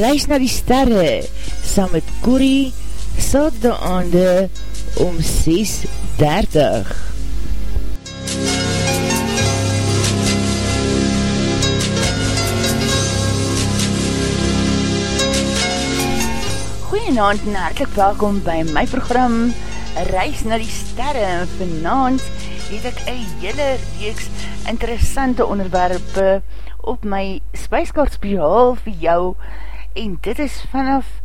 Reis na die sterre, saam met Corrie, saterdag aande om 6.30. Goeienavond en hartelijk welkom by my program Reis na die sterre en vanavond het ek een hele reeks interessante onderwerpe op my spijskaart speciaal vir jou en dit is vanaf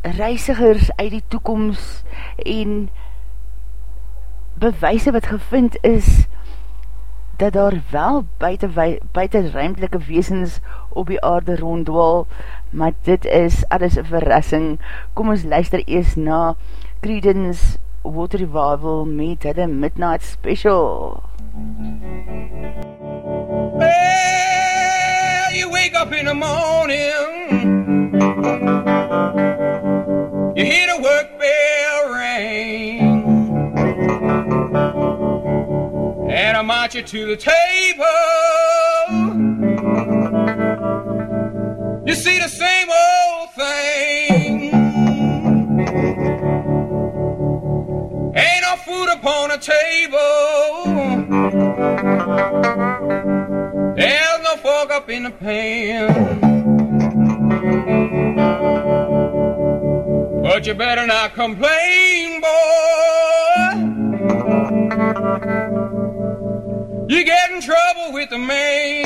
reisigers uit die toekomst en bewijse wat gevind is dat daar wel buiten, buiten ruimtelike weesens op die aarde rondwal, maar dit is alles een verrassing. Kom ons luister eers na Credence Water Revival met hulle Midnight Special. Wake up in the morning. You hear the work bell ring. And I march you to the table. You see the same in pan But you better not complain, boy. You get in trouble with the man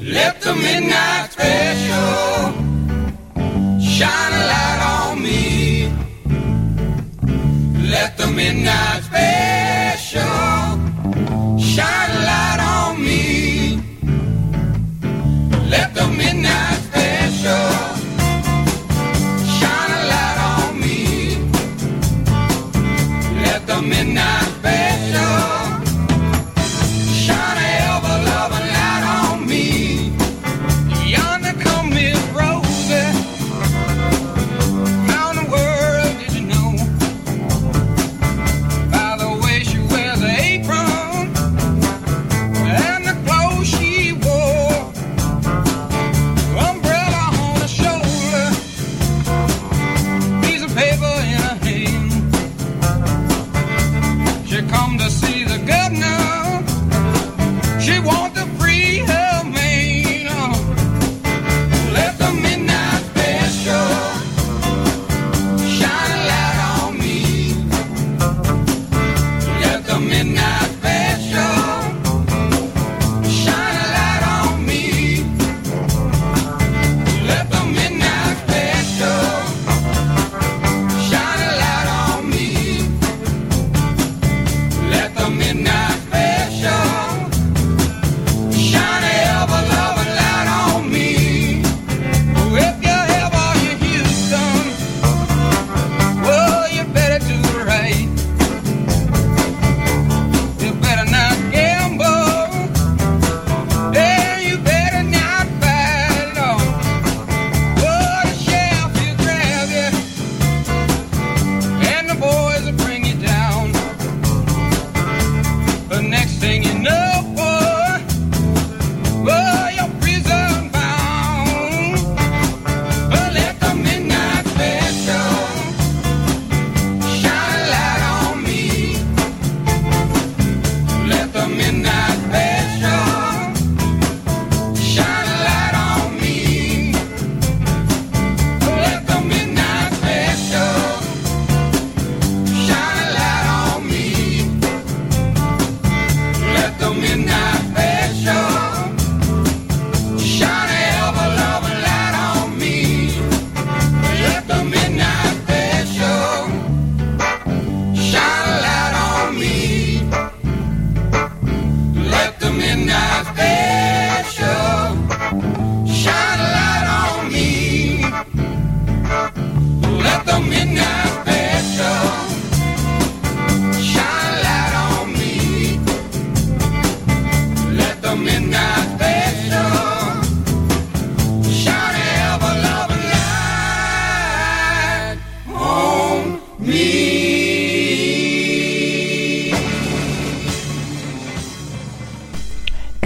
Let the midnight special Shine a light on me. Let the midnight special Shine light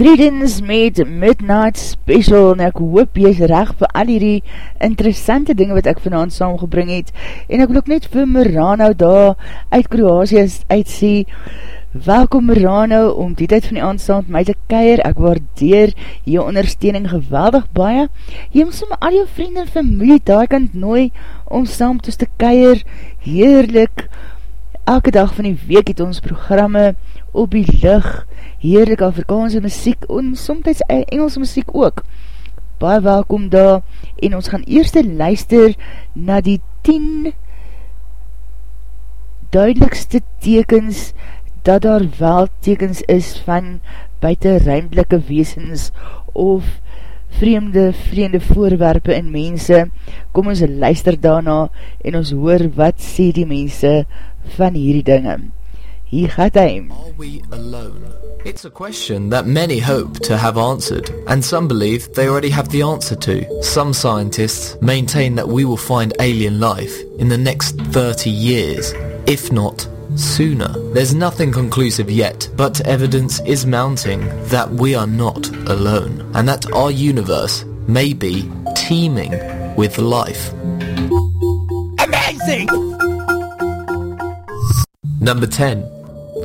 Credence met Midnight Special en ek hoop jy is recht vir al die interessante dinge wat ek vanavond saamgebring het. En ek wil ook net vir Mirano daar uit Kroasie uitsê welkom Mirano om die tijd van die aanstand my te keir, ek waardeer jou ondersteuning geweldig baie. Jy moet sommer al jou vrienden en familie daar kan nooi om saam tuss te keir heerlik. Elke dag van die week het ons programme op die licht, heerlik Afrikaanse muziek en somtijds Engelse muziek ook. Baie welkom daar en ons gaan eerste luister na die 10 duidelikste tekens dat daar wel tekens is van buitenruimdelike weesens of vreemde, vreemde voorwerpe en mense. Kom ons luister daarna en ons hoor wat sê die mense van hierdie dinge. Hier gaat hy. Are we alone? It's a question that many hope to have answered, and some believe they already have the answer to. Some scientists maintain that we will find alien life in the next 30 years, if not sooner. There's nothing conclusive yet, but evidence is mounting that we are not alone, and that our universe may be teeming with life. Amazing! Number 10.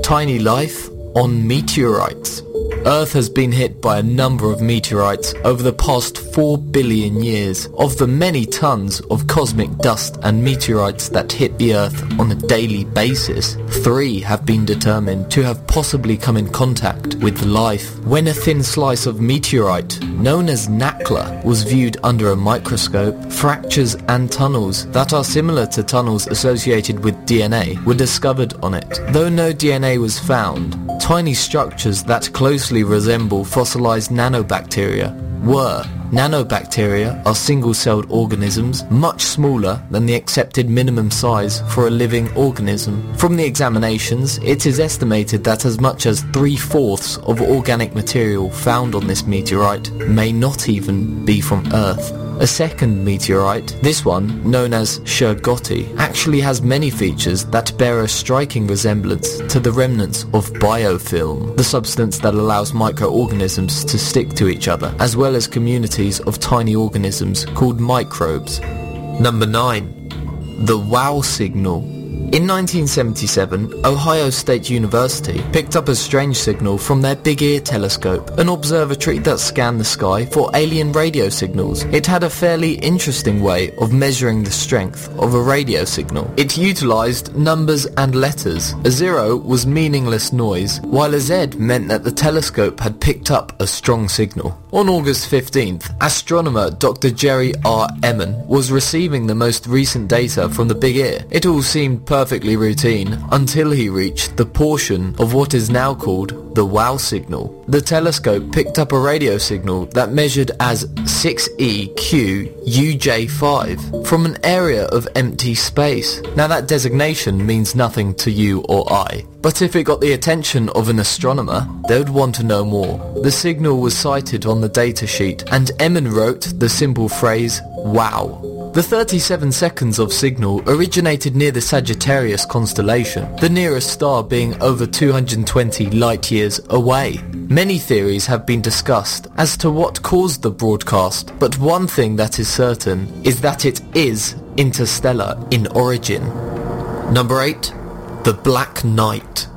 Tiny life on meteorites. Earth has been hit by a number of meteorites over the past 4 billion years. Of the many tons of cosmic dust and meteorites that hit the Earth on a daily basis, three have been determined to have possibly come in contact with life. When a thin slice of meteorite, known as Nakhla, was viewed under a microscope, fractures and tunnels that are similar to tunnels associated with DNA were discovered on it. Though no DNA was found, tiny structures that closely resemble fossilized nanobacteria were. Nanobacteria are single-celled organisms much smaller than the accepted minimum size for a living organism. From the examinations, it is estimated that as much as three-fourths of organic material found on this meteorite may not even be from Earth. A second meteorite, this one, known as Shergotty, actually has many features that bear a striking resemblance to the remnants of biofilm, the substance that allows microorganisms to stick to each other, as well as communities of tiny organisms called microbes. Number 9. The WOW signal. In 1977, Ohio State University picked up a strange signal from their Big Ear telescope, an observatory that scanned the sky for alien radio signals. It had a fairly interesting way of measuring the strength of a radio signal. It utilized numbers and letters. A zero was meaningless noise, while a Z meant that the telescope had picked up a strong signal. On August 15th, astronomer Dr. Jerry R. Ehman was receiving the most recent data from the Big Ear. It all seemed perfectly routine until he reached the portion of what is now called the WOW signal. The telescope picked up a radio signal that measured as 6EQUJ5 from an area of empty space. Now that designation means nothing to you or I, but if it got the attention of an astronomer, they would want to know more. The signal was cited on the datasheet and Ehman wrote the simple phrase, wow. The 37 seconds of signal originated near the Sagittarius constellation, the nearest star being over 220 light years away. Many theories have been discussed as to what caused the broadcast, but one thing that is certain is that it is interstellar in origin. Number 8. The Black Knight.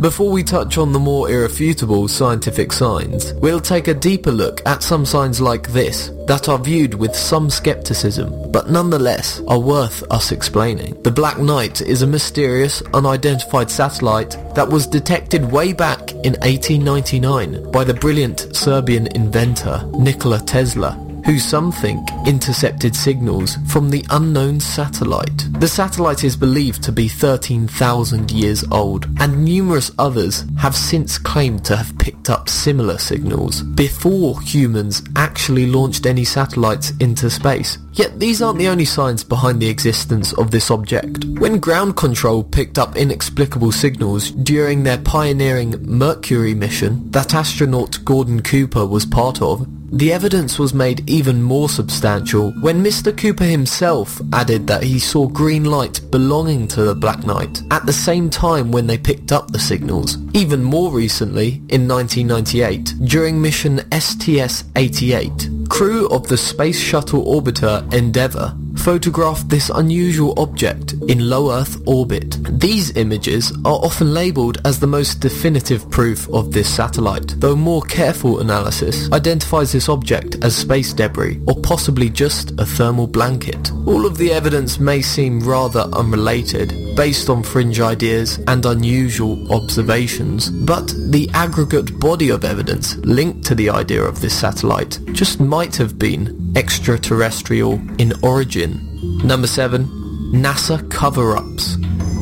Before we touch on the more irrefutable scientific signs, we'll take a deeper look at some signs like this that are viewed with some skepticism, but nonetheless are worth us explaining. The Black Knight is a mysterious, unidentified satellite that was detected way back in 1899 by the brilliant Serbian inventor Nikola Tesla who some think intercepted signals from the unknown satellite. The satellite is believed to be 13,000 years old, and numerous others have since claimed to have picked up similar signals before humans actually launched any satellites into space. Yet these aren't the only signs behind the existence of this object. When ground control picked up inexplicable signals during their pioneering Mercury mission that astronaut Gordon Cooper was part of, The evidence was made even more substantial when Mr. Cooper himself added that he saw green light belonging to the Black Knight at the same time when they picked up the signals. Even more recently, in 1998, during mission STS-88, crew of the Space Shuttle Orbiter Endeavour photographed this unusual object in low Earth orbit. These images are often labelled as the most definitive proof of this satellite, though more careful analysis identifies this object as space debris or possibly just a thermal blanket. All of the evidence may seem rather unrelated based on fringe ideas and unusual observations, but the aggregate body of evidence linked to the idea of this satellite just might have been extraterrestrial in origin. Number 7. NASA cover-ups.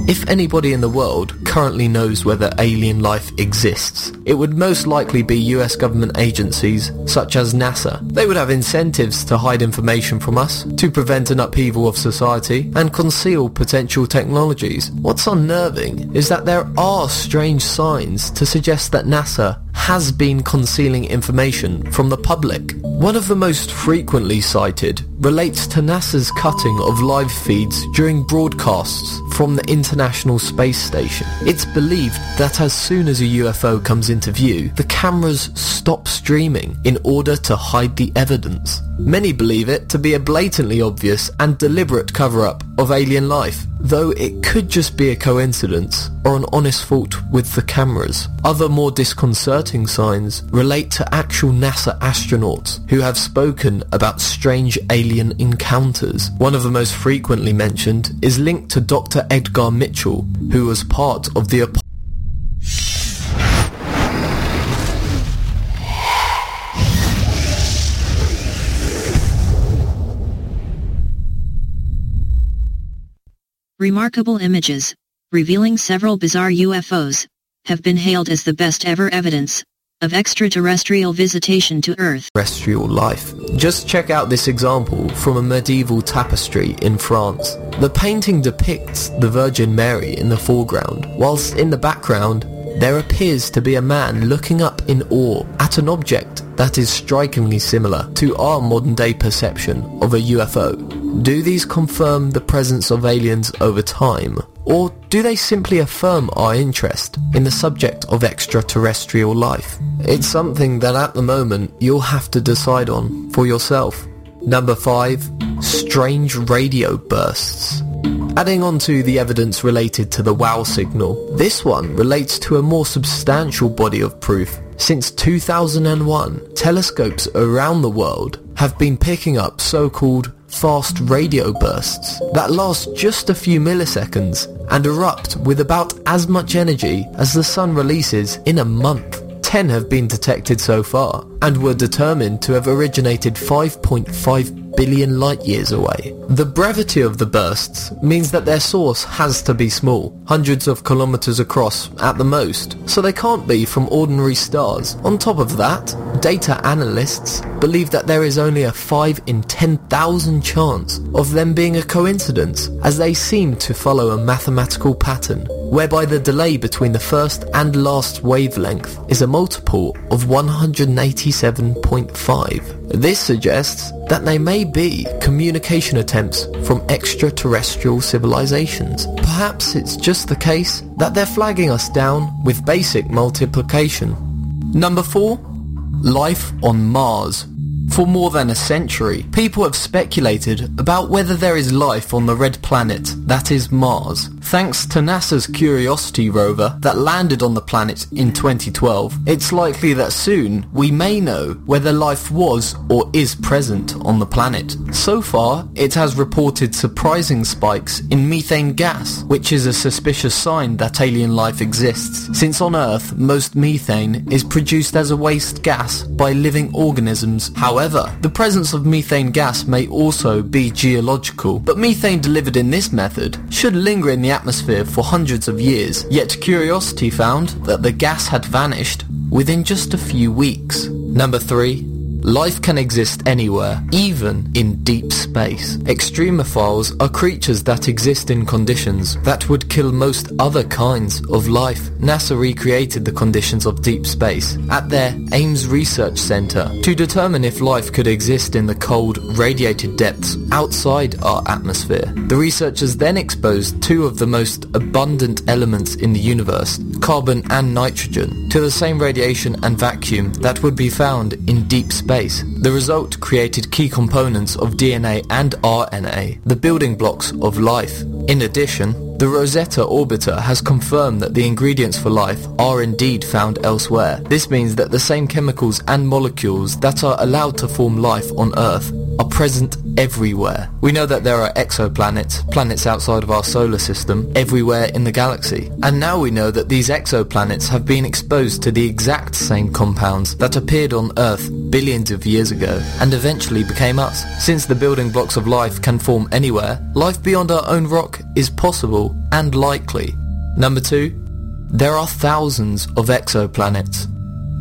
If anybody in the world currently knows whether alien life exists, it would most likely be US government agencies such as NASA. They would have incentives to hide information from us, to prevent an upheaval of society, and conceal potential technologies. What's unnerving is that there are strange signs to suggest that NASA has been concealing information from the public. One of the most frequently cited relates to NASA's cutting of live feeds during broadcasts from the International Space Station. It's believed that as soon as a UFO comes into view, the cameras stop streaming in order to hide the evidence. Many believe it to be a blatantly obvious and deliberate cover-up of alien life, though it could just be a coincidence or an honest fault with the cameras. Other more disconcerting signs relate to actual NASA astronauts who have spoken about strange alien encounters. One of the most frequently mentioned is linked to Dr. Edgar Mitchell, who was part of the Apollo Remarkable images, revealing several bizarre UFOs, have been hailed as the best ever evidence of extraterrestrial visitation to Earth. terrestrial life. Just check out this example from a medieval tapestry in France. The painting depicts the Virgin Mary in the foreground, whilst in the background there appears to be a man looking up in awe at an object that is strikingly similar to our modern day perception of a UFO. Do these confirm the presence of aliens over time? Or do they simply affirm our interest in the subject of extraterrestrial life? It's something that at the moment you'll have to decide on for yourself. Number 5. Strange radio bursts. Adding on to the evidence related to the WOW signal, this one relates to a more substantial body of proof. Since 2001, telescopes around the world have been picking up so-called fast radio bursts that last just a few milliseconds and erupt with about as much energy as the sun releases in a month. 10 have been detected so far and were determined to have originated 5.5 billion light years away. The brevity of the bursts means that their source has to be small, hundreds of kilometers across at the most, so they can't be from ordinary stars. On top of that, data analysts believe that there is only a 5 in 10,000 chance of them being a coincidence as they seem to follow a mathematical pattern whereby the delay between the first and last wavelength is a multiple of 187.5. This suggests that they may be communication attempts from extraterrestrial civilizations. Perhaps it's just the case that they're flagging us down with basic multiplication. Number 4. Life on Mars. For more than a century, people have speculated about whether there is life on the red planet that is Mars. Thanks to NASA's Curiosity rover that landed on the planet in 2012, it's likely that soon we may know whether life was or is present on the planet. So far, it has reported surprising spikes in methane gas, which is a suspicious sign that alien life exists, since on Earth most methane is produced as a waste gas by living organisms. However, the presence of methane gas may also be geological, but methane delivered in this method should linger in the atmosphere for hundreds of years, yet Curiosity found that the gas had vanished within just a few weeks. Number 3. Life can exist anywhere, even in deep space. Extremophiles are creatures that exist in conditions that would kill most other kinds of life. NASA recreated the conditions of deep space at their Ames Research Center to determine if life could exist in the cold, radiated depths outside our atmosphere. The researchers then exposed two of the most abundant elements in the universe, carbon and nitrogen, to the same radiation and vacuum that would be found in deep space. The result created key components of DNA and RNA, the building blocks of life. In addition, the Rosetta orbiter has confirmed that the ingredients for life are indeed found elsewhere. This means that the same chemicals and molecules that are allowed to form life on Earth are present everywhere. We know that there are exoplanets, planets outside of our solar system, everywhere in the galaxy. And now we know that these exoplanets have been exposed to the exact same compounds that appeared on Earth billions of years ago and eventually became us. Since the building blocks of life can form anywhere, life beyond our own rock is possible and likely. Number two, there are thousands of exoplanets.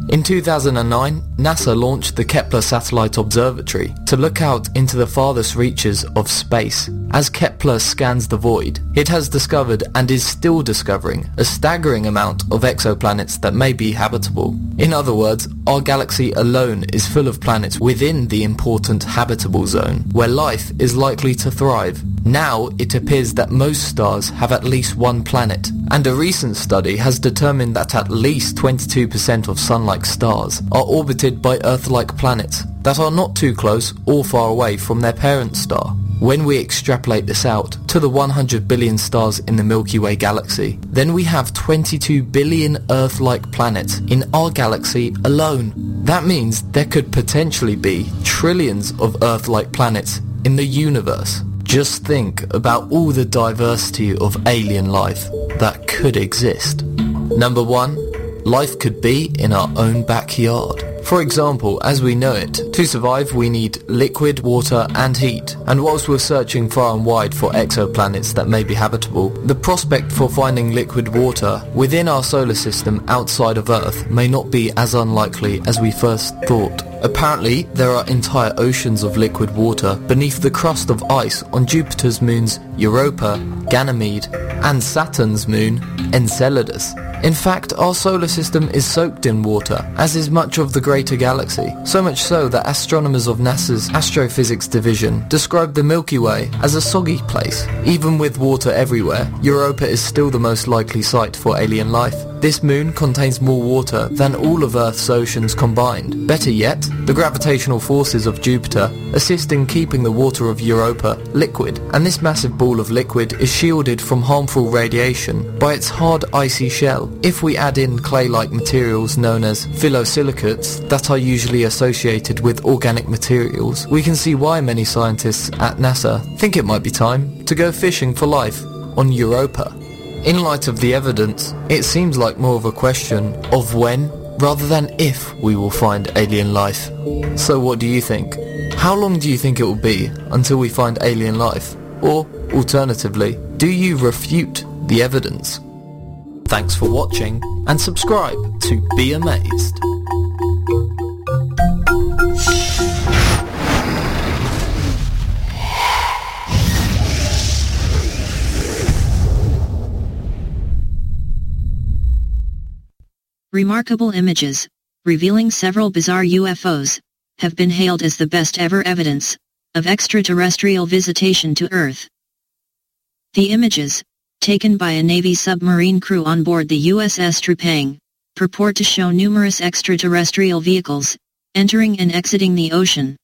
In 2009, NASA launched the Kepler Satellite Observatory to look out into the farthest reaches of space. As Kepler scans the void, it has discovered and is still discovering a staggering amount of exoplanets that may be habitable. In other words, our galaxy alone is full of planets within the important habitable zone, where life is likely to thrive. Now it appears that most stars have at least one planet, and a recent study has determined that at least 22% of Sun-like stars are orbited by Earth-like planets that are not too close or far away from their parent star. When we extrapolate this out to the 100 billion stars in the Milky Way galaxy, then we have 22 billion Earth-like planets in our galaxy alone. That means there could potentially be trillions of Earth-like planets in the universe. Just think about all the diversity of alien life that could exist. Number one, life could be in our own backyard. For example, as we know it, to survive we need liquid, water and heat. And whilst we're searching far and wide for exoplanets that may be habitable, the prospect for finding liquid water within our solar system outside of Earth may not be as unlikely as we first thought. Apparently, there are entire oceans of liquid water beneath the crust of ice on Jupiter's moons Europa, Ganymede, and Saturn's moon Enceladus. In fact, our solar system is soaked in water, as is much of the greater galaxy. So much so that astronomers of NASA's Astrophysics Division describe the Milky Way as a soggy place. Even with water everywhere, Europa is still the most likely site for alien life. This moon contains more water than all of Earth's oceans combined. Better yet, the gravitational forces of Jupiter assist in keeping the water of Europa liquid, and this massive ball of liquid is shielded from harmful radiation by its hard icy shell. If we add in clay-like materials known as phyllosilicates that are usually associated with organic materials, we can see why many scientists at NASA think it might be time to go fishing for life on Europa. In light of the evidence, it seems like more of a question of when rather than if we will find alien life. So what do you think? How long do you think it will be until we find alien life? Or, alternatively, do you refute the evidence? Thanks for watching and subscribe to Be Amazed. Remarkable images, revealing several bizarre UFOs, have been hailed as the best ever evidence of extraterrestrial visitation to Earth. The images, taken by a Navy submarine crew on board the USS Trepang, purport to show numerous extraterrestrial vehicles entering and exiting the ocean.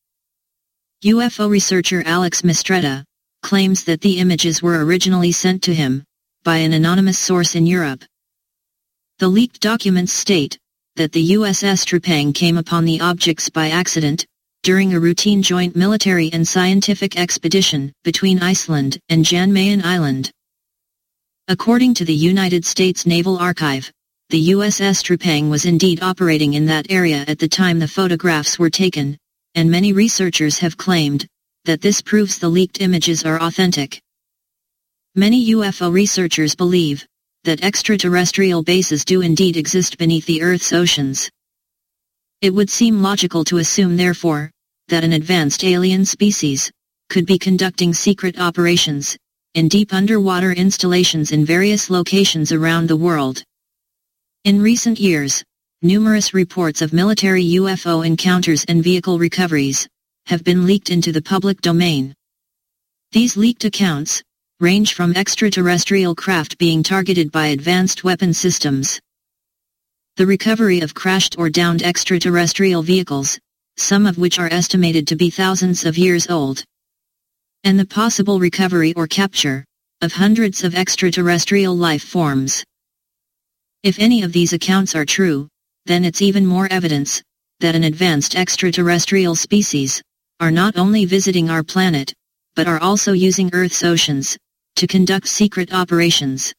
UFO researcher Alex Mistretta claims that the images were originally sent to him by an anonymous source in Europe. The leaked documents state that the USS Trepang came upon the objects by accident during a routine joint military and scientific expedition between Iceland and Jan Mayen Island. According to the United States Naval Archive, the USS Trepang was indeed operating in that area at the time the photographs were taken, and many researchers have claimed that this proves the leaked images are authentic. Many UFO researchers believe that extraterrestrial bases do indeed exist beneath the Earth's oceans. It would seem logical to assume therefore, that an advanced alien species, could be conducting secret operations, in deep underwater installations in various locations around the world. In recent years, numerous reports of military UFO encounters and vehicle recoveries, have been leaked into the public domain. These leaked accounts, range from extraterrestrial craft being targeted by advanced weapon systems. The recovery of crashed or downed extraterrestrial vehicles, some of which are estimated to be thousands of years old. And the possible recovery or capture, of hundreds of extraterrestrial life forms. If any of these accounts are true, then it's even more evidence, that an advanced extraterrestrial species, are not only visiting our planet, but are also using Earth's oceans, to conduct secret operations.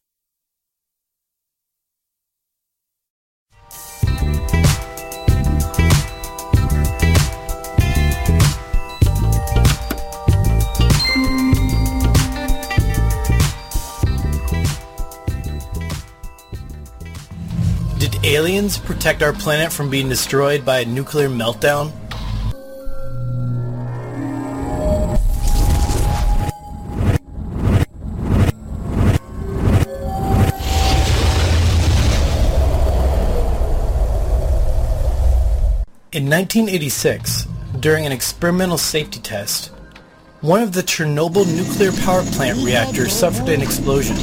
Did aliens protect our planet from being destroyed by a nuclear meltdown? In 1986, during an experimental safety test, one of the Chernobyl nuclear power plant reactors suffered an explosion,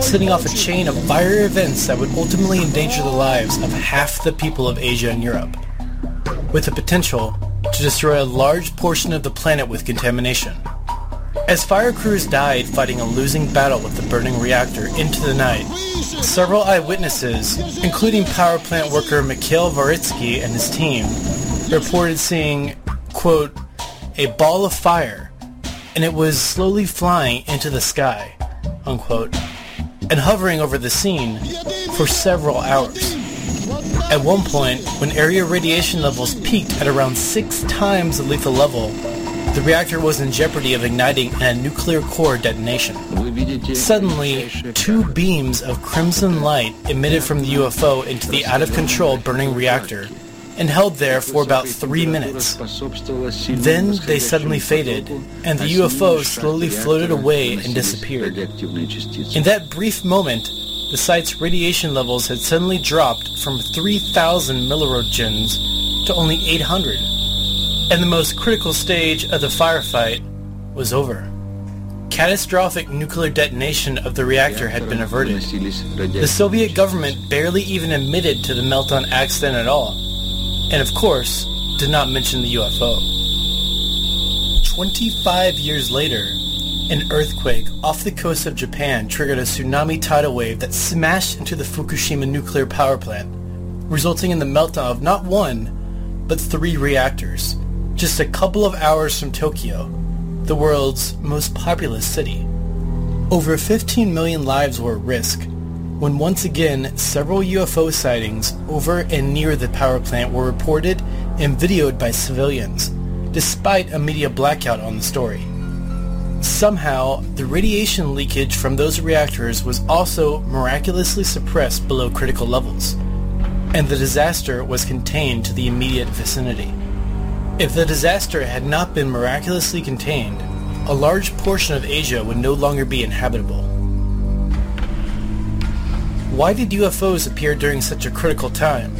setting off a chain of fire events that would ultimately endanger the lives of half the people of Asia and Europe, with the potential to destroy a large portion of the planet with contamination. As fire crews died fighting a losing battle with the burning reactor into the night, several eyewitnesses, including power plant worker Mikhail Varitsky and his team, reported seeing, quote, a ball of fire, and it was slowly flying into the sky, unquote, and hovering over the scene for several hours. At one point, when area radiation levels peaked at around six times the lethal level, the reactor was in jeopardy of igniting in a nuclear core detonation. Suddenly, two beams of crimson light emitted from the UFO into the out-of-control burning reactor and held there for about three minutes. Then they suddenly faded, and the UFO slowly floated away and disappeared. In that brief moment, the site's radiation levels had suddenly dropped from 3,000 milliroentgens to only 800 and the most critical stage of the firefight was over. Catastrophic nuclear detonation of the reactor had been averted. The Soviet government barely even admitted to the meltdown accident at all, and of course, did not mention the UFO. 25 years later, an earthquake off the coast of Japan triggered a tsunami tidal wave that smashed into the Fukushima nuclear power plant, resulting in the meltdown of not one, but three reactors, just a couple of hours from Tokyo, the world's most populous city. Over 15 million lives were at risk when once again several UFO sightings over and near the power plant were reported and videoed by civilians, despite a media blackout on the story. Somehow, the radiation leakage from those reactors was also miraculously suppressed below critical levels, and the disaster was contained to the immediate vicinity. If the disaster had not been miraculously contained, a large portion of Asia would no longer be inhabitable. Why did UFOs appear during such a critical time?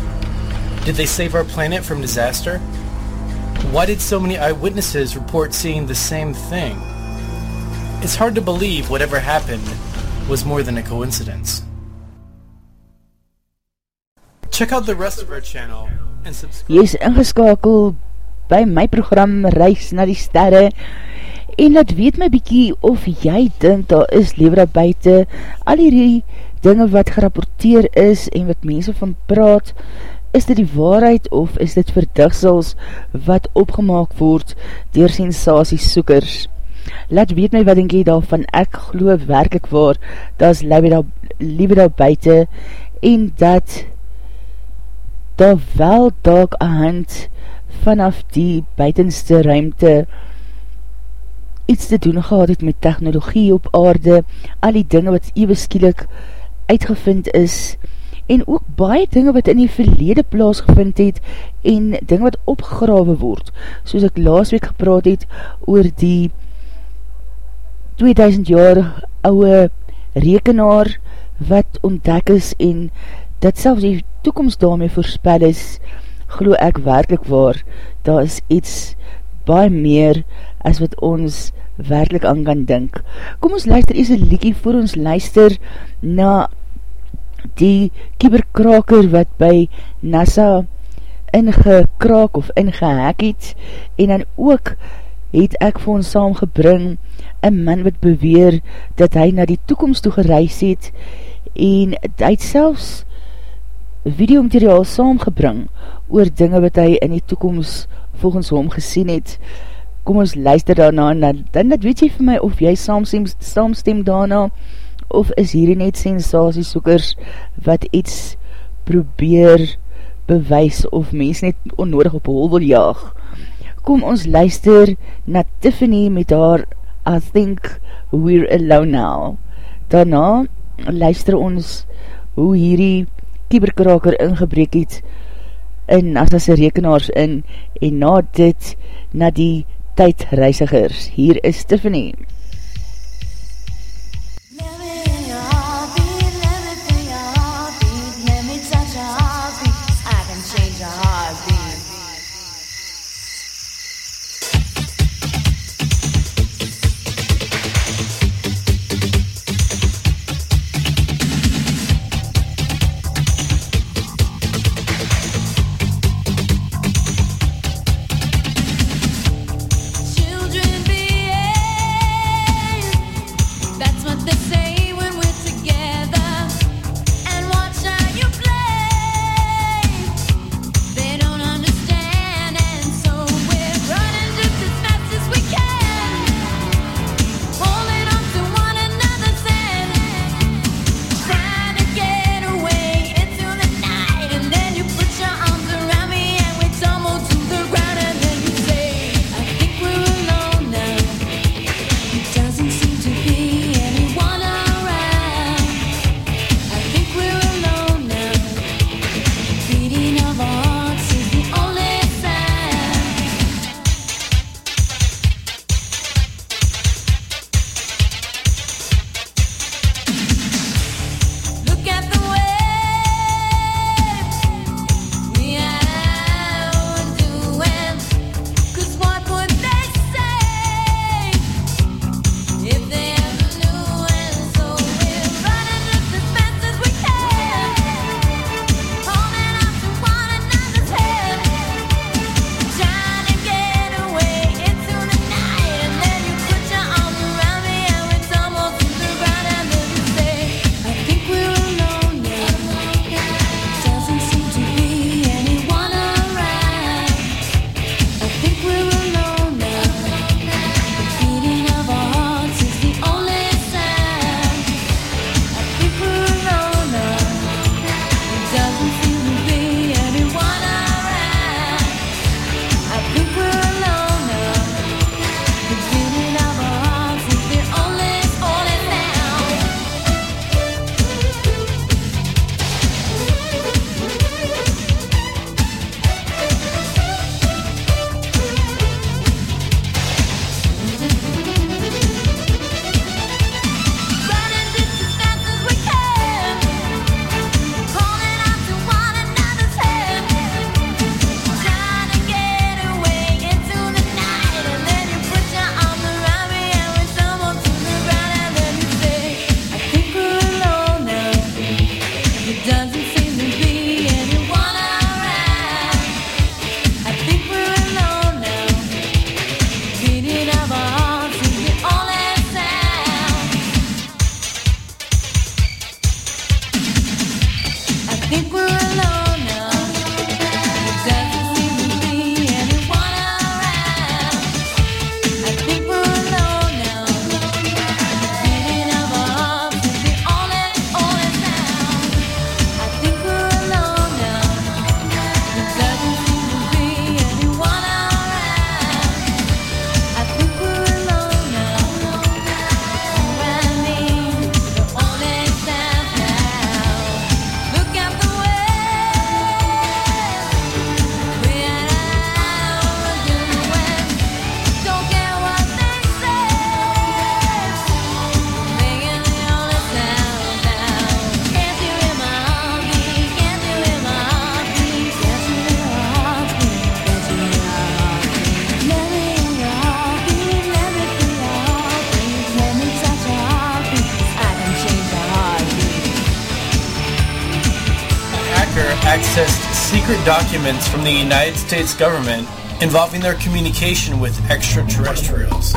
Did they save our planet from disaster? Why did so many eyewitnesses report seeing the same thing? It's hard to believe whatever happened was more than a coincidence. Check out the rest of our channel and subscribe. Ingeskakel by my program Reis na die Sterre en dat weet my bykie of jy dink daar is lever buiten al hierdie dinge wat gerapporteer is en wat mense van praat is dit die waarheid of is dit verdigsels wat opgemaak word dier sensasiesoekers laat weet my wat denk jy daarvan? Ek geloof werkelijk waar daar is liewe daar buiten en dat daar wel daak a hand vanaf die buitenste ruimte iets te doen gehad het met technologie op aarde, al die dinge wat ewe skielik uitgevind is, en ook baie dinge wat in die verlede plaas gevind het en dinge wat opgegrawe word, soos ek laas week gepraat het oor die 2000 jaar ouwe rekenaar wat ontdek is en dat selfs die toekomst daarmee voorspel is, glo ek werkelijk waar, daar is iets baie meer as wat ons werkelijk aan kan dink. Kom ons luister eers een liekie voor ons luister na die kieberkraker wat by NASA ingekraak of ingehek het en dan ook het ek vir ons saamgebring een man wat beweer dat hy na die toekomst toe gereis het en hy het selfs videomateriaal saamgebring oor dinge wat hy in die toekomst volgens hom gesien het. Kom ons luister daarna en dan dat weet jy vir my of jy saamstem, saamstem daarna of is hierdie net sensasiesoekers wat iets probeer bewys of mens net onnodig op hol wil jaag. Kom ons luister na Tiffany met haar I Think We're Alone Now. Daarna luister ons hoe hierdie kieberkraker ingebreek het in as as rekenaars in en na dit na die tydreisigers. Hier is Tiffany. Accessed secret documents from the United States government involving their communication with extraterrestrials.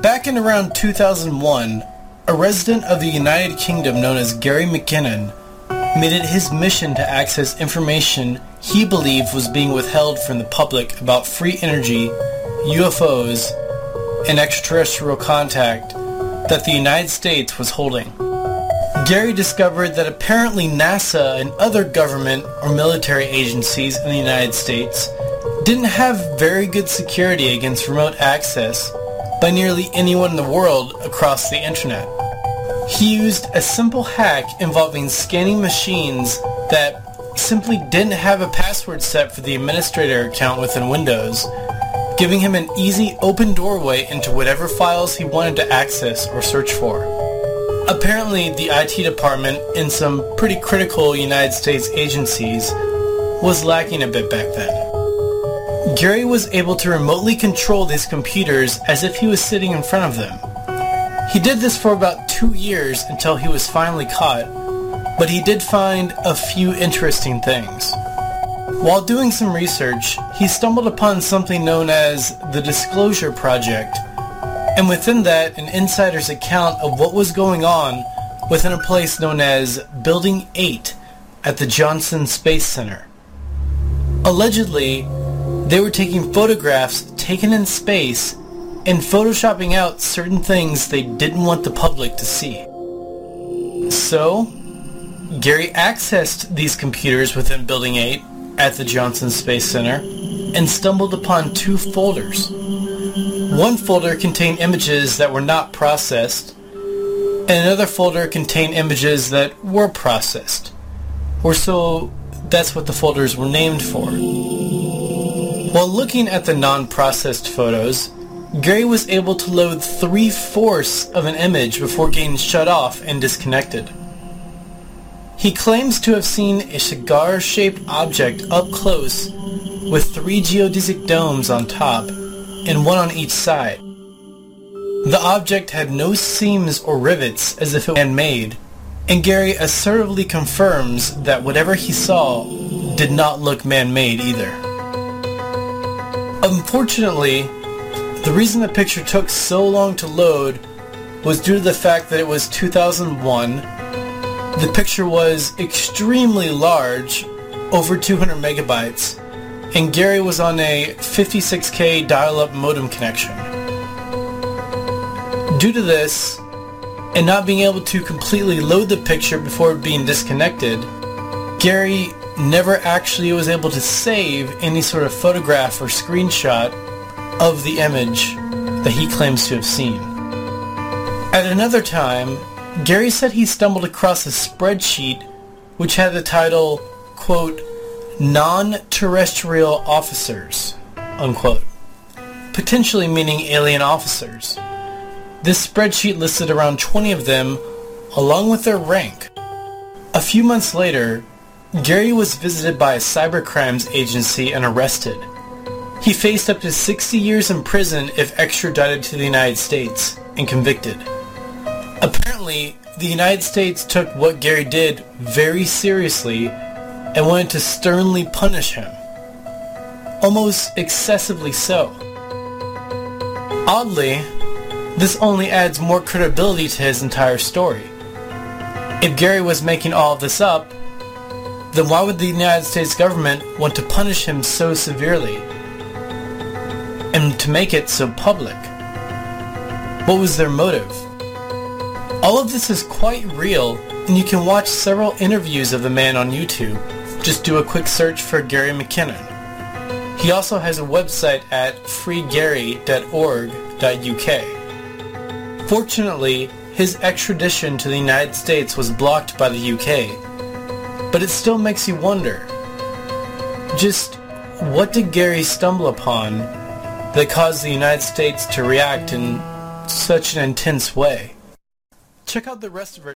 Back in around 2001, a resident of the United Kingdom known as Gary McKinnon made it his mission to access information he believed was being withheld from the public about free energy, UFOs, and extraterrestrial contact that the United States was holding. Gary discovered that apparently NASA and other government or military agencies in the United States didn't have very good security against remote access by nearly anyone in the world across the internet. He used a simple hack involving scanning machines that simply didn't have a password set for the administrator account within Windows, giving him an easy open doorway into whatever files he wanted to access or search for. Apparently, the IT department in some pretty critical United States agencies was lacking a bit back then. Gary was able to remotely control these computers as if he was sitting in front of them. He did this for about two years until he was finally caught, but he did find a few interesting things. While doing some research, he stumbled upon something known as the Disclosure Project, and within that, an insider's account of what was going on within a place known as Building 8 at the Johnson Space Center. Allegedly, they were taking photographs taken in space and photoshopping out certain things they didn't want the public to see. So, Gary accessed these computers within Building 8 at the Johnson Space Center and stumbled upon two folders. One folder contained images that were not processed, and another folder contained images that were processed. Or so that's what the folders were named for. While looking at the non-processed photos, Gary was able to load three-fourths of an image before getting shut off and disconnected. He claims to have seen a cigar-shaped object up close with three geodesic domes on top and one on each side. The object had no seams or rivets as if it were man-made, and Gary assertively confirms that whatever he saw did not look man-made either. Unfortunately, the reason the picture took so long to load was due to the fact that it was 2001. The picture was extremely large, over 200 megabytes, and Gary was on a 56k dial-up modem connection. Due to this, and not being able to completely load the picture before being disconnected, Gary never actually was able to save any sort of photograph or screenshot of the image that he claims to have seen. At another time, Gary said he stumbled across a spreadsheet which had the title, quote, non-terrestrial officers, unquote, potentially meaning alien officers. This spreadsheet listed around 20 of them along with their rank. A few months later, Gary was visited by a cybercrimes agency and arrested. He faced up to 60 years in prison if extradited to the United States and convicted. Apparently, the United States took what Gary did very seriously and wanted to sternly punish him. Almost excessively so. Oddly, this only adds more credibility to his entire story. If Gary was making all of this up, then why would the United States government want to punish him so severely? And to make it so public? What was their motive? All of this is quite real, and you can watch several interviews of the man on YouTube. Just do a quick search for Gary McKinnon. He also has a website at freegary.org.uk. Fortunately, his extradition to the United States was blocked by the UK, but it still makes you wonder. Just what did Gary stumble upon that caused the United States to react in such an intense way? Check out the rest of our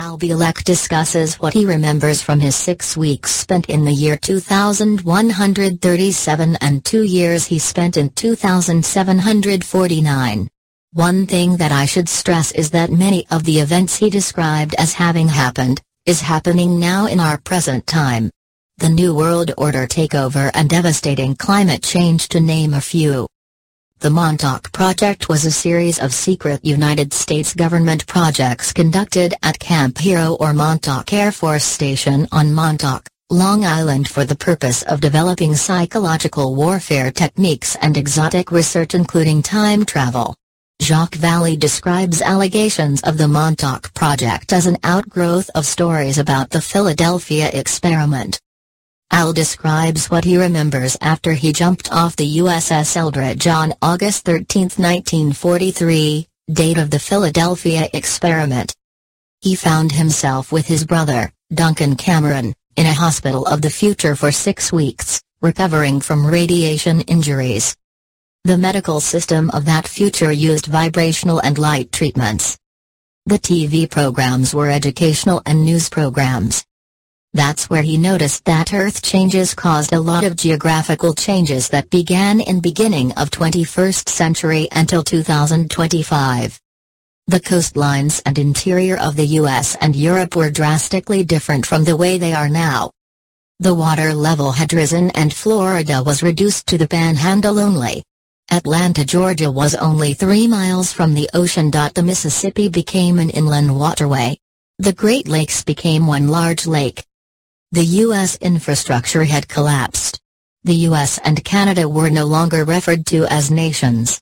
Al Bielek discusses what he remembers from his six weeks spent in the year 2137 and two years he spent in 2749. One thing that I should stress is that many of the events he described as having happened, is happening now in our present time. The New World Order takeover and devastating climate change to name a few. The Montauk Project was a series of secret United States government projects conducted at Camp Hero or Montauk Air Force Station on Montauk, Long Island for the purpose of developing psychological warfare techniques and exotic research including time travel. Jacques Vallée describes allegations of the Montauk Project as an outgrowth of stories about the Philadelphia experiment. Al describes what he remembers after he jumped off the USS Eldridge on August 13, 1943, date of the Philadelphia experiment. He found himself with his brother, Duncan Cameron, in a hospital of the future for six weeks, recovering from radiation injuries. The medical system of that future used vibrational and light treatments. The TV programs were educational and news programs. That's where he noticed that Earth changes caused a lot of geographical changes that began in beginning of 21st century until 2025. The coastlines and interior of the US and Europe were drastically different from the way they are now. The water level had risen and Florida was reduced to the panhandle only. Atlanta, Georgia was only three miles from the ocean. The Mississippi became an inland waterway. The Great Lakes became one large lake. The U.S. infrastructure had collapsed. The U.S. and Canada were no longer referred to as nations.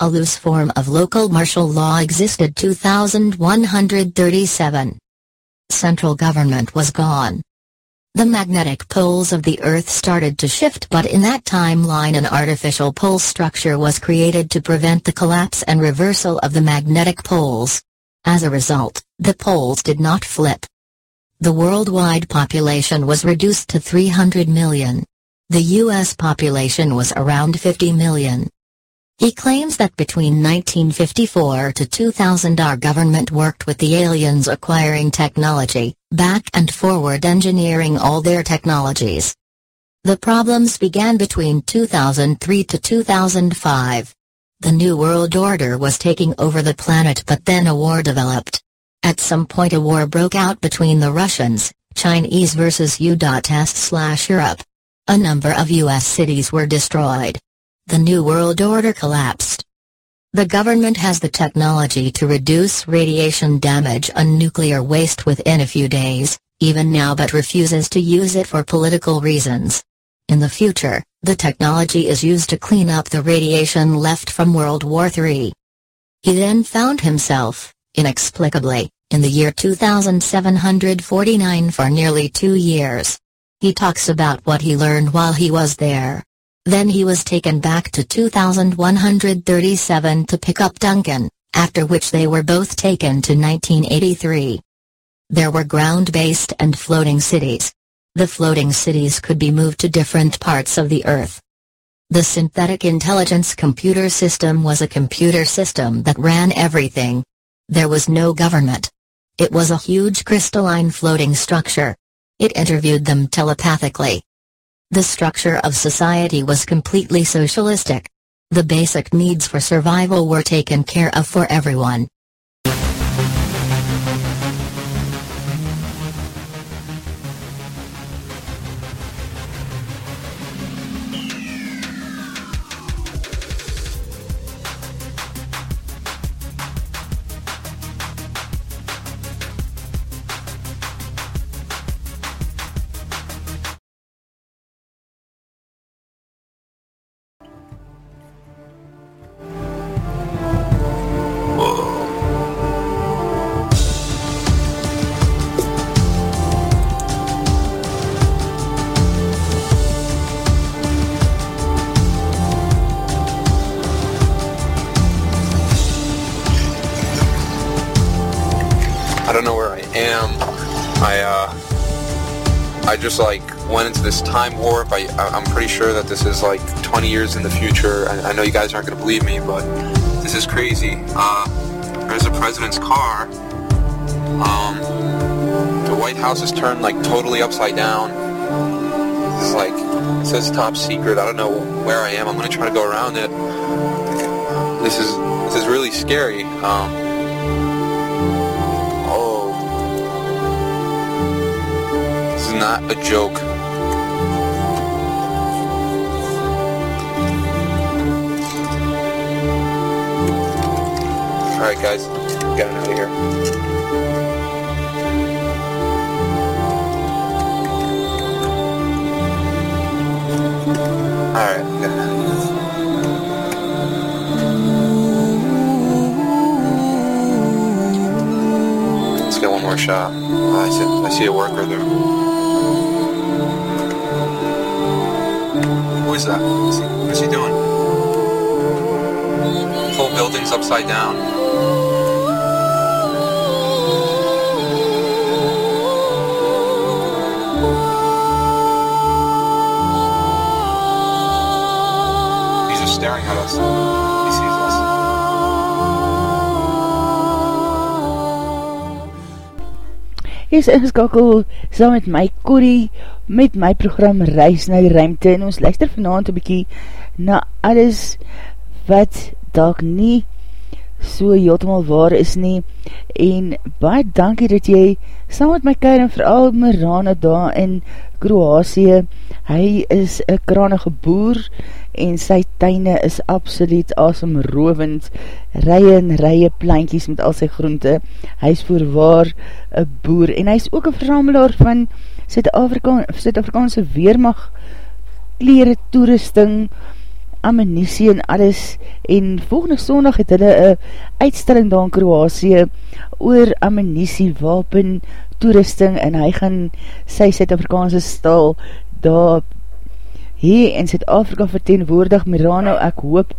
A loose form of local martial law existed 2137. Central government was gone. The magnetic poles of the Earth started to shift but in that timeline an artificial pole structure was created to prevent the collapse and reversal of the magnetic poles. As a result, the poles did not flip the worldwide population was reduced to 300 million. The U.S. population was around 50 million. He claims that between 1954 to 2000 our government worked with the aliens acquiring technology, back and forward engineering all their technologies. The problems began between 2003 to 2005. The New World Order was taking over the planet but then a war developed. At some point a war broke out between the Russians, Chinese versus U.S slash Europe. A number of U.S. cities were destroyed. The New World Order collapsed. The government has the technology to reduce radiation damage and nuclear waste within a few days, even now but refuses to use it for political reasons. In the future, the technology is used to clean up the radiation left from World War III. He then found himself, inexplicably, in the year 2749 for nearly two years. He talks about what he learned while he was there. Then he was taken back to 2137 to pick up Duncan, after which they were both taken to 1983. There were ground-based and floating cities. The floating cities could be moved to different parts of the Earth. The synthetic intelligence computer system was a computer system that ran everything, there was no government. It was a huge crystalline floating structure. It interviewed them telepathically. The structure of society was completely socialistic. The basic needs for survival were taken care of for everyone. Like went into this time warp. I I'm pretty sure that this is like 20 years in the future. I, I know you guys aren't gonna believe me, but this is crazy. Uh, there's a president's car Um, the White House is turned like totally upside down. It's like, it says top secret. I don't know where I am. I'm gonna try to go around it. This is, this is really scary. Um, is not a joke. Alright guys, getting out of here. Alright. Let's get one more shot. I see, I see a worker there. Is? What's he, doing? Whole building's upside down. He's just staring at us. He sees us. Jy is ingeskakel saam met my Corrie met my program Reis na die Ruimte en ons luister vanavond een bykie na alles wat dalk nie so heeltemal waar is nie. En baie dankie dat jy saam met my keir en vooral Mirana daar in Kroasie. Hy is een kranige boer en sy tuine is absoluut asemrovend rye en rye plankies met al sy groente. Hy is voorwaar een boer en hy is ook een verzamelaar van Suid-Afrikaanse Suid Weermacht kleren, toerusting ammunisie en alles. En volgende sondag het hulle een uitstilling daar in Kroasie oor ammunisie, wapen, toerusting en hy gaan sy Suid-Afrikaanse stal daar hier in Zuid-Afrika verteenwoordig. Mirano, ek hoop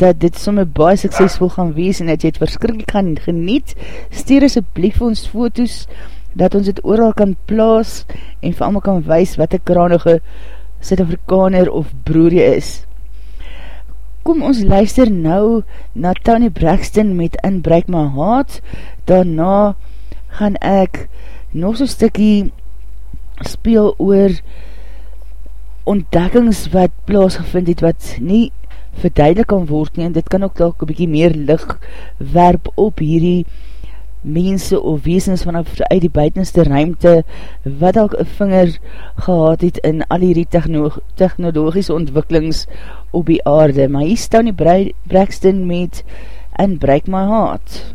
dat dit somme baie suksesvol gaan wees en dat jy het verskrikkelijk gaan geniet. Stuur asjeblief ons foto's dat ons het ooral kan plaas en vir allemaal kan wees wat een kranige Zuid-Afrikaner of broer jy is. Kom ons luister nou na Tony Braxton met Inbreak My Heart. Daarna gaan ek nog so'n stikkie speel oor ontdekkings wat plaasgevind het wat nie verduidelik kan word nie en dit kan ook dalk 'n bietjie meer lig werp op hierdie mense of wesens vanaf uit die buitenste ruimte wat dalk 'n vinger gehad het in al hierdie techno technologiese ontwikkelings op die aarde. Maar hier staan die Braxton met And Break My Heart.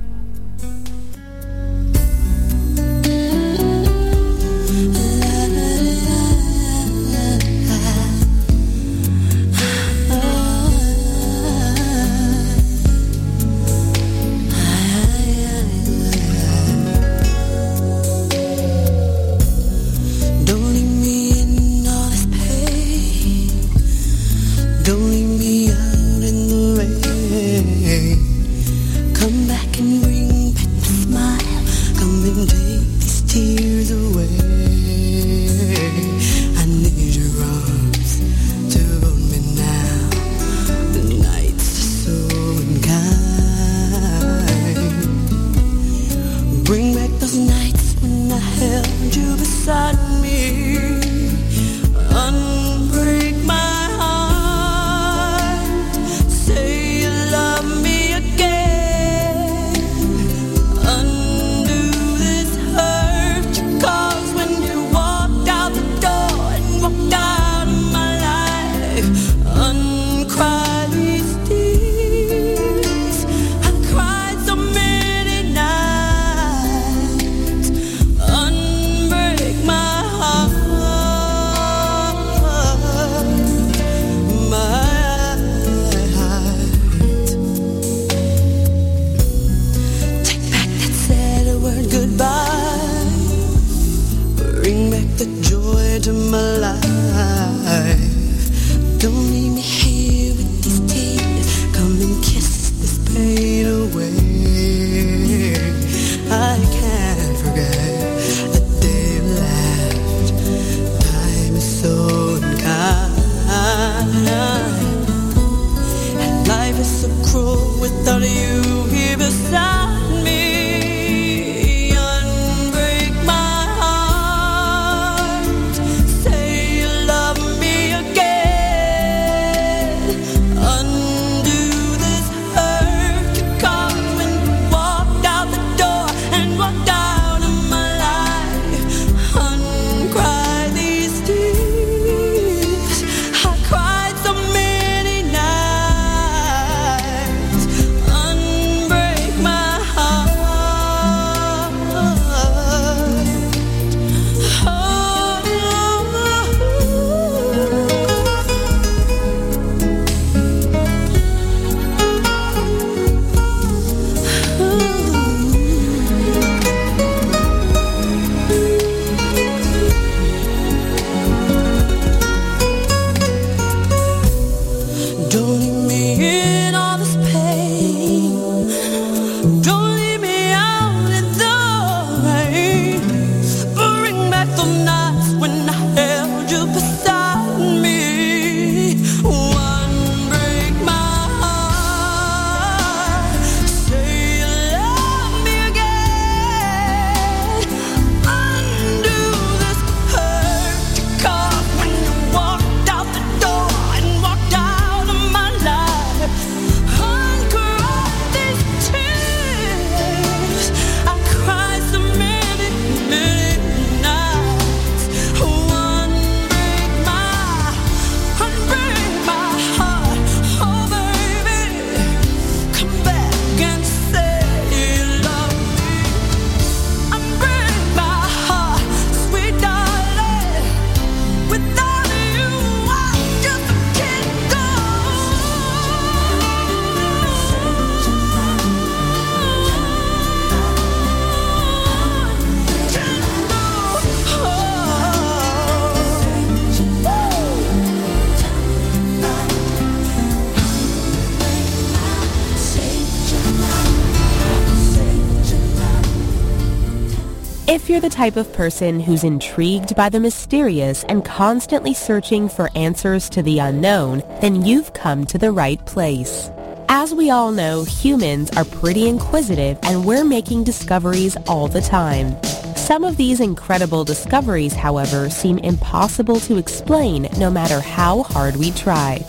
Type of person who's intrigued by the mysterious and constantly searching for answers to the unknown, then you've come to the right place. As we all know, humans are pretty inquisitive and we're making discoveries all the time. Some of these incredible discoveries, however, seem impossible to explain no matter how hard we try.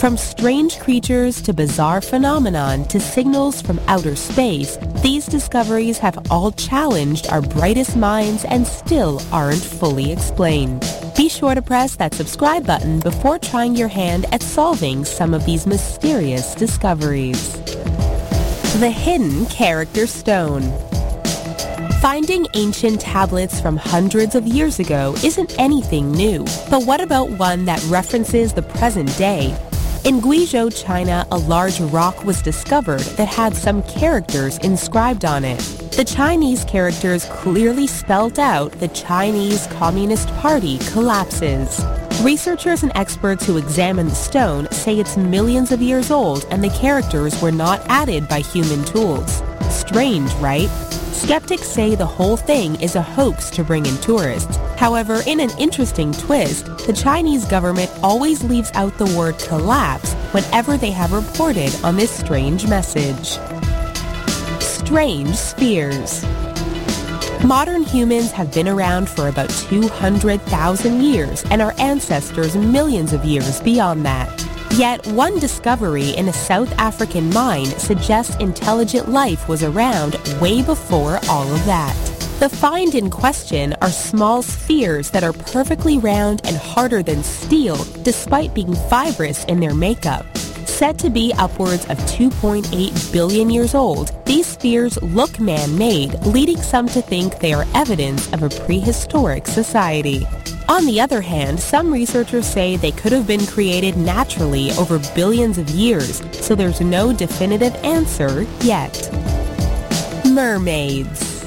From strange creatures to bizarre phenomenon to signals from outer space, these discoveries have all challenged our brightest minds and still aren't fully explained. Be sure to press that subscribe button before trying your hand at solving some of these mysterious discoveries. The Hidden Character Stone Finding ancient tablets from hundreds of years ago isn't anything new, but what about one that references the present day? In Guizhou, China, a large rock was discovered that had some characters inscribed on it. The Chinese characters clearly spelled out the Chinese Communist Party collapses. Researchers and experts who examined the stone say it's millions of years old and the characters were not added by human tools. Strange, right? Skeptics say the whole thing is a hoax to bring in tourists. However, in an interesting twist, the Chinese government always leaves out the word collapse whenever they have reported on this strange message. Strange spheres. Modern humans have been around for about 200,000 years and our ancestors millions of years beyond that. Yet one discovery in a South African mine suggests intelligent life was around way before all of that. The find in question are small spheres that are perfectly round and harder than steel despite being fibrous in their makeup. Said to be upwards of 2.8 billion years old, these spheres look man-made, leading some to think they are evidence of a prehistoric society. On the other hand, some researchers say they could have been created naturally over billions of years, so there's no definitive answer yet. Mermaids.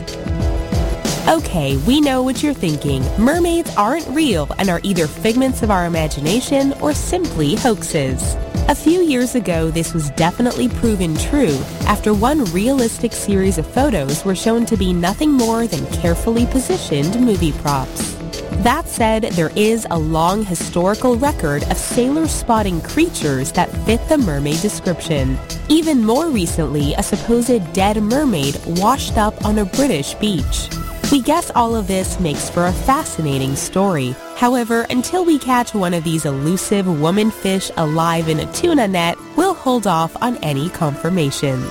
Okay, we know what you're thinking. Mermaids aren't real and are either figments of our imagination or simply hoaxes. A few years ago, this was definitely proven true after one realistic series of photos were shown to be nothing more than carefully positioned movie props. That said, there is a long historical record of sailors spotting creatures that fit the mermaid description. Even more recently, a supposed dead mermaid washed up on a British beach. We guess all of this makes for a fascinating story. However, until we catch one of these elusive woman fish alive in a tuna net, we'll hold off on any confirmations.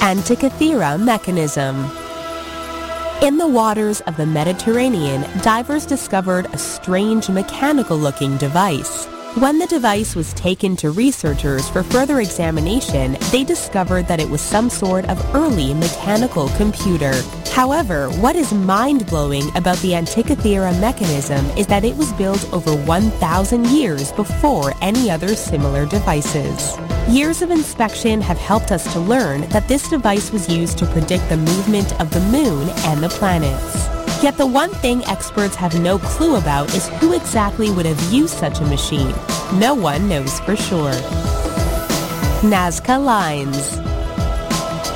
Antikythera mechanism. In the waters of the Mediterranean, divers discovered a strange mechanical-looking device. When the device was taken to researchers for further examination, they discovered that it was some sort of early mechanical computer. However, what is mind-blowing about the Antikythera mechanism is that it was built over 1,000 years before any other similar devices. Years of inspection have helped us to learn that this device was used to predict the movement of the moon and the planets. Yet the one thing experts have no clue about is who exactly would have used such a machine. No one knows for sure. Nazca Lines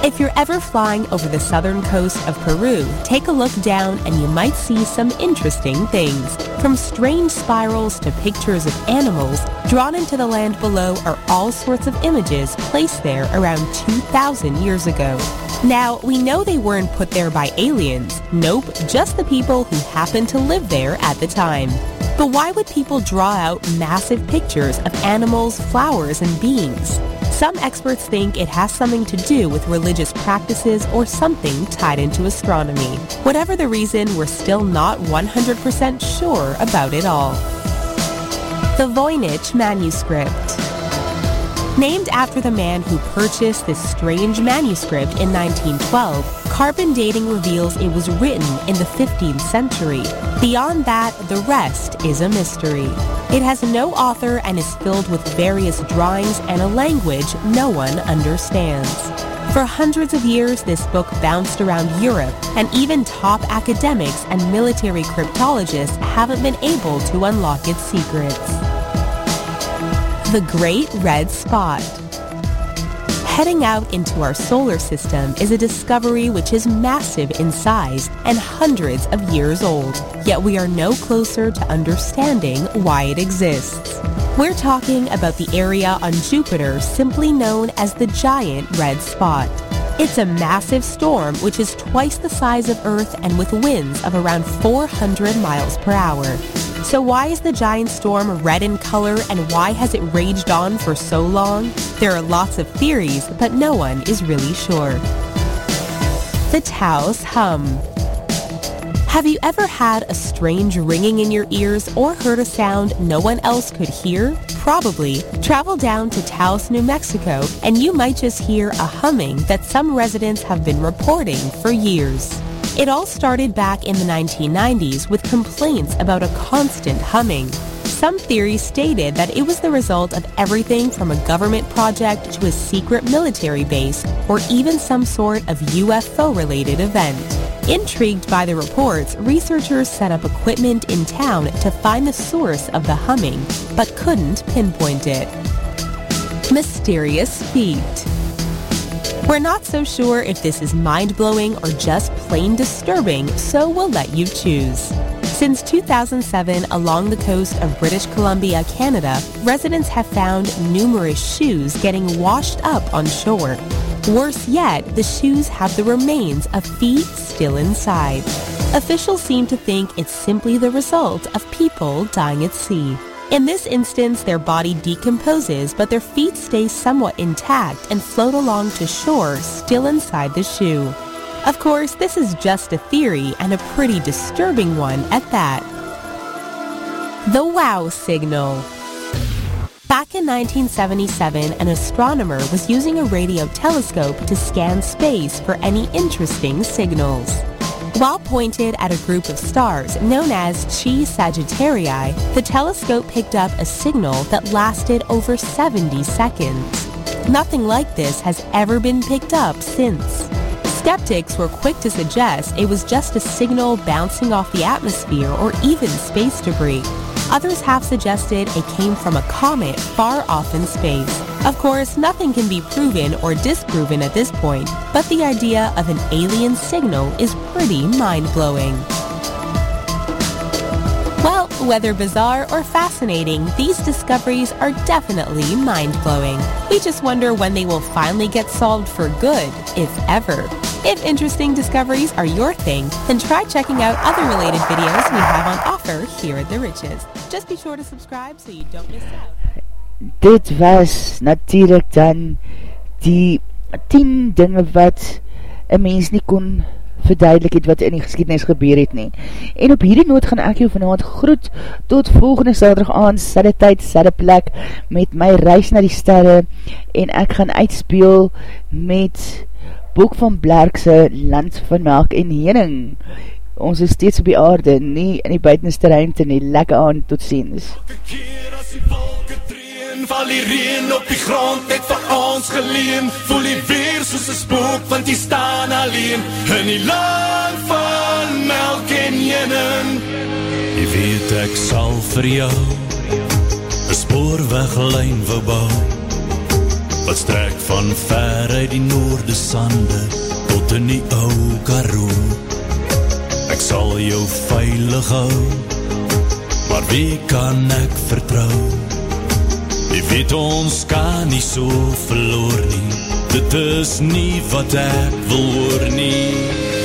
if you're ever flying over the southern coast of Peru, take a look down and you might see some interesting things. From strange spirals to pictures of animals, drawn into the land below are all sorts of images placed there around 2,000 years ago. Now, we know they weren't put there by aliens. Nope, just the people who happened to live there at the time. But why would people draw out massive pictures of animals, flowers, and beings? Some experts think it has something to do with religious practices or something tied into astronomy. Whatever the reason, we're still not 100% sure about it all. The Voynich Manuscript Named after the man who purchased this strange manuscript in 1912, carbon dating reveals it was written in the 15th century. Beyond that, the rest is a mystery. It has no author and is filled with various drawings and a language no one understands. For hundreds of years, this book bounced around Europe, and even top academics and military cryptologists haven't been able to unlock its secrets. The Great Red Spot Heading out into our solar system is a discovery which is massive in size and hundreds of years old. Yet we are no closer to understanding why it exists. We're talking about the area on Jupiter simply known as the giant red spot. It's a massive storm which is twice the size of Earth and with winds of around 400 miles per hour. So why is the giant storm red in color and why has it raged on for so long? There are lots of theories, but no one is really sure. The Taos Hum Have you ever had a strange ringing in your ears or heard a sound no one else could hear? Probably. Travel down to Taos, New Mexico, and you might just hear a humming that some residents have been reporting for years. It all started back in the 1990s with complaints about a constant humming. Some theories stated that it was the result of everything from a government project to a secret military base or even some sort of UFO-related event. Intrigued by the reports, researchers set up equipment in town to find the source of the humming, but couldn't pinpoint it. Mysterious feet. We're not so sure if this is mind-blowing or just plain disturbing, so we'll let you choose. Since 2007, along the coast of British Columbia, Canada, residents have found numerous shoes getting washed up on shore. Worse yet, the shoes have the remains of feet still inside. Officials seem to think it's simply the result of people dying at sea. In this instance, their body decomposes, but their feet stay somewhat intact and float along to shore, still inside the shoe. Of course, this is just a theory, and a pretty disturbing one at that. The WOW signal. Back in 1977, an astronomer was using a radio telescope to scan space for any interesting signals. While pointed at a group of stars known as Chi Sagittarii, the telescope picked up a signal that lasted over 70 seconds. Nothing like this has ever been picked up since. Skeptics were quick to suggest it was just a signal bouncing off the atmosphere or even space debris. Others have suggested it came from a comet far off in space. Of course, nothing can be proven or disproven at this point, but the idea of an alien signal is pretty mind-blowing. Well, whether bizarre or fascinating, these discoveries are definitely mind-blowing. We just wonder when they will finally get solved for good, if ever. If interesting discoveries are your thing, then try checking out other related videos we have on offer here at The Riches. Just be sure to subscribe so you don't miss out. Dit was natuurlijk dan die 10 dinge wat een mens nie kon verduidelik het wat in die geschiedenis gebeur het nie. En op hierdie noot gaan ek jou vanavond groet tot volgende saterdag aan, sadde tyd, sadde plek, met my reis na die sterre, en ek gaan uitspeel met Boek van Blerkse Land van Melk en Hening. Ons is steeds op die aarde, nie in die buitenste ruimte nie, lekker aan, tot ziens. Elke keer as die wolke treen, val die reen op die grond net vir ons geleen. Voel die weer soos een spook, want die staan alleen in die land van melk en jening. Jy weet ek sal vir jou een spoorweglijn bou wat strek van ver uit die noorde sande tot in die ou karoo. Ek sal jou veilig hou, maar wie kan ek vertrou? Jy weet ons kan nie so verloor nie, dit is nie wat ek wil hoor nie.